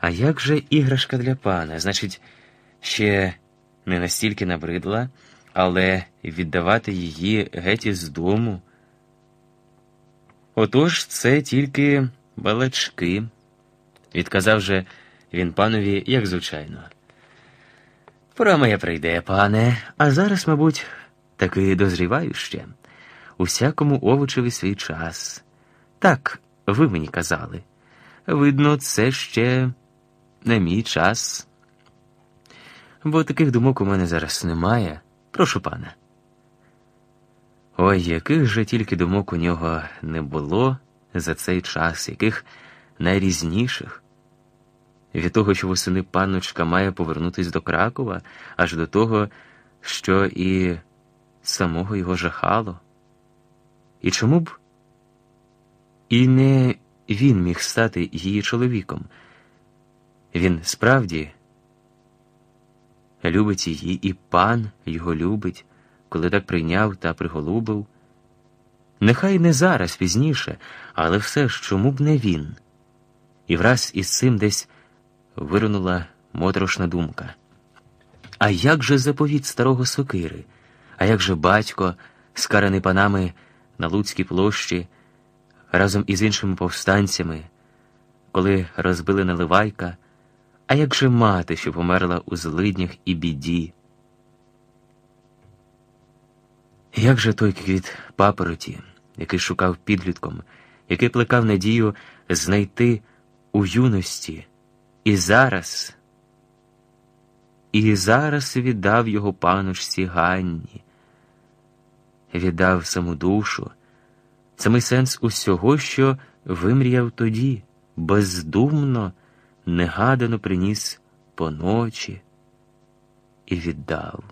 А як же іграшка для пана? Значить, ще не настільки набридла, але віддавати її геть із дому. Отож це тільки балачки, відказав же він панові, як звичайно. Пора моя прийде, пане, а зараз, мабуть, таки дозріваю ще. Усякому овочеві свій час. Так, ви мені казали. Видно, це ще не мій час. Бо таких думок у мене зараз немає. Прошу пана. Ой, яких же тільки думок у нього не було за цей час, яких найрізніших. Від того, що восени панночка має повернутися до Кракова, аж до того, що і самого його жахало. І чому б і не він міг стати її чоловіком? Він справді любить її, і пан його любить, коли так прийняв та приголубив. Нехай не зараз пізніше, але все ж чому б не він? І враз із цим десь виринула моторошна думка. А як же заповіт старого сокири? А як же батько, скараний панами на Луцькій площі, разом із іншими повстанцями, коли розбили наливайка? А як же мати, що померла у злиднях і біді? Як же той квіт папороті, який шукав підлітком, який плекав надію знайти у юності, і зараз, і зараз віддав його паночці Ганні, віддав саму душу, самий сенс усього, що вимріяв тоді, бездумно негадано приніс поночі і віддав.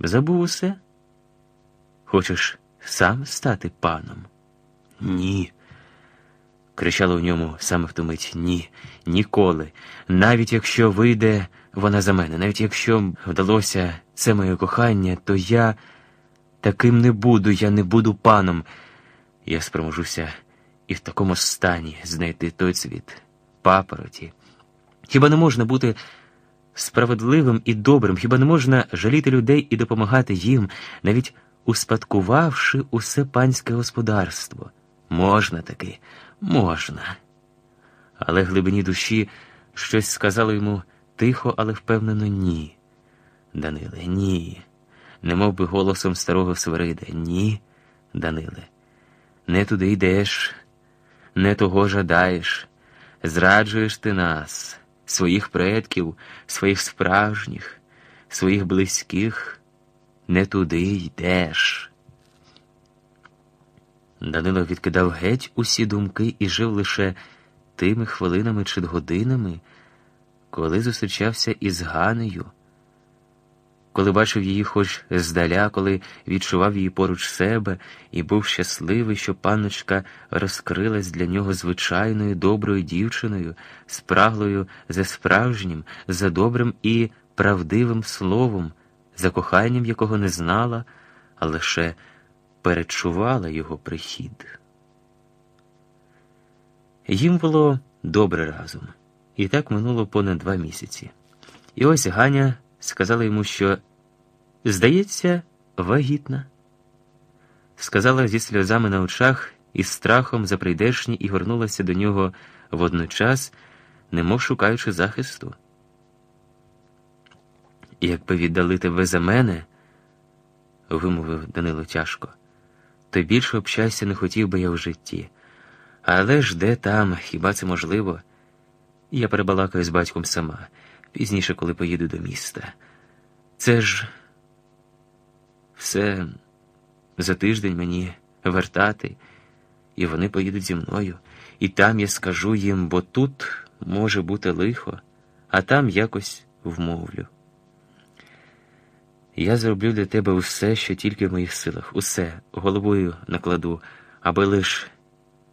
Забув усе? Хочеш сам стати паном? Ні. кричало в ньому саме в ту мить ні, ніколи. Навіть якщо вийде вона за мене, навіть якщо вдалося це моє кохання, то я таким не буду, я не буду паном. Я спроможуся і в такому стані знайти той цвіт папороті. Хіба не можна бути справедливим і добрим, хіба не можна жаліти людей і допомагати їм, навіть успадкувавши усе панське господарство? Можна таки, можна. Але глибині душі щось сказало йому тихо, але впевнено, ні. Даниле, ні. Не мов би голосом старого Свирида, ні, Даниле. Не туди йдеш, не того жадаєш. Зраджуєш ти нас, своїх предків, своїх справжніх, своїх близьких, не туди йдеш. Данило відкидав геть усі думки і жив лише тими хвилинами чи годинами, коли зустрічався із Ганею коли бачив її хоч здаля, коли відчував її поруч себе і був щасливий, що панночка розкрилась для нього звичайною доброю дівчиною, спраглою за справжнім, за добрим і правдивим словом, за коханням якого не знала, а лише перечувала його прихід. Їм було добре разом, і так минуло понад два місяці. І ось Ганя сказала йому, що, здається, вагітна. Сказала зі сльозами на очах і страхом за прийдешні і горнулася до нього водночас, немов шукаючи захисту. Якби віддали тебе за мене, вимовив Данило тяжко, то більше б не хотів би я в житті. Але ж де там, хіба це можливо? Я перебалакаю з батьком сама пізніше, коли поїду до міста. Це ж все за тиждень мені вертати, і вони поїдуть зі мною, і там я скажу їм, бо тут може бути лихо, а там якось вмовлю. Я зроблю для тебе усе, що тільки в моїх силах, усе головою накладу, аби лиш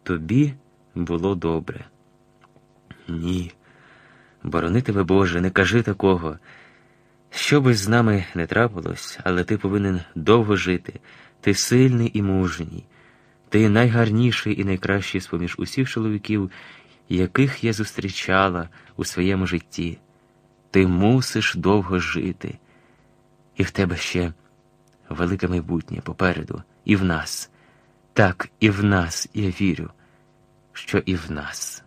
тобі було добре. Ні. Борони тебе, Боже, не кажи такого. Що би з нами не трапилось, але ти повинен довго жити, ти сильний і мужній, ти найгарніший і найкращий з поміж усіх чоловіків, яких я зустрічала у своєму житті. Ти мусиш довго жити, і в тебе ще велике майбутнє попереду, і в нас. Так, і в нас, я вірю, що і в нас.